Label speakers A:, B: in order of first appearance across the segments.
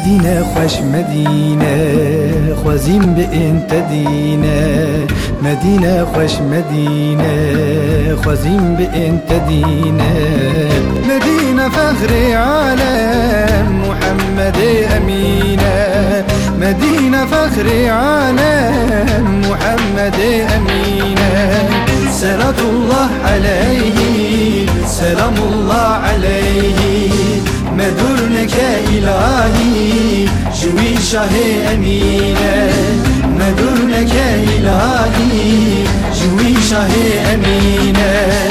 A: مدينة خوش مدينة. خوزين بإنت دينة. مدينة خوش مدينة. خوزين بإنت دينة. مدينة فخر عالم محمد أمينة. مدينة فخر عالم محمد أمينة. صلاة الله عليه سلام الله عليه. جوي شاه أمينة مدرنك إلهي جوي شاه أمينة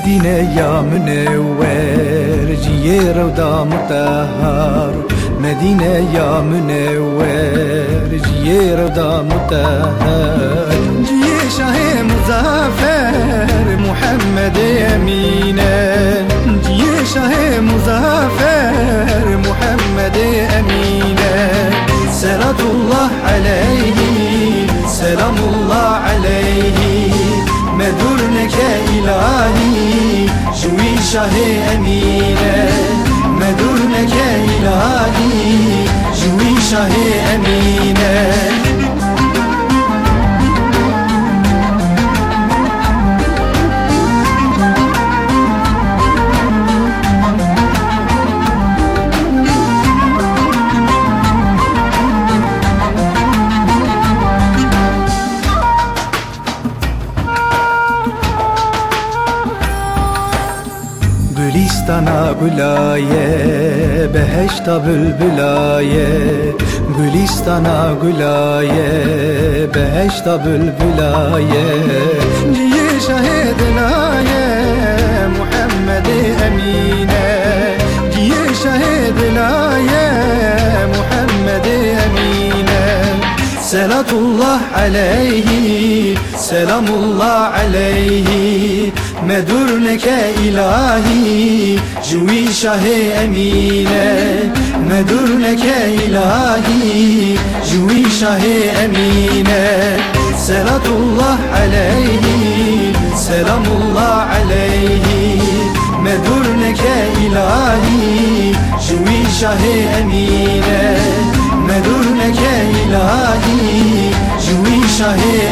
A: مدينة يا منور جي روضة مطهر مدينة يا منور جي روضة مطهر جي شاه مظافر محمد أمينة جي شاه مظافر محمد أمينة صلاة الله جوي شاه أمينة مدرنك إلهي جوي شاه أمينة Gülistana gülaye Beheşta bülbülaye. Gülistana gülaye Beheşta bülbülaye. Ciye şahidinaye Muhammed Emine? Ciye şahidinaye Muhammed Emine? Selatullah aleyhi Selamullah aleyhi مدرنك إلهي جوي شاه أمينة مدرنك إلهي جوي شاه أمينة صلاة الله عليه سلام الله عليه مدرنك إلهي جوي شاه أمينة مدرنك إلهي جوي شاه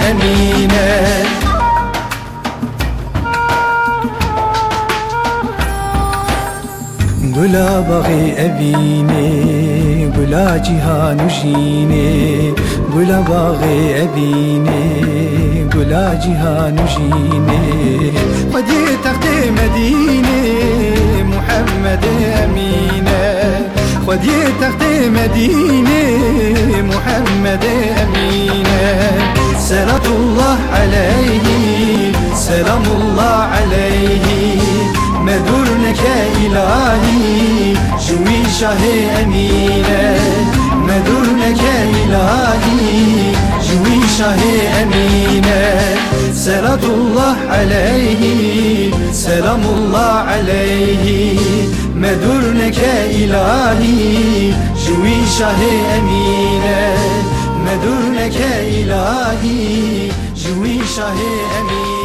A: بلا بغي أبيني بلا جهان نجيني بلا بغي أبيني بلا جهان نجيني ودي تغدي مدينة محمد أمينة. ودي تغدي مدينة محمد أمينة. سلام الله عليه سلام الله عليه. مدرنك إلهي جوي شاه أمينة. مدرنك إلهي جوي شاه أمينة. صلاة الله عليه سلام الله عليه. مدرنك إلهي جوي شاه أمينة. مدرنك إلهي جوي شاه أمينة.